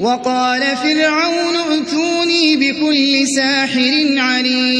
وقال فرعون ائتوني بكل ساحر عليم.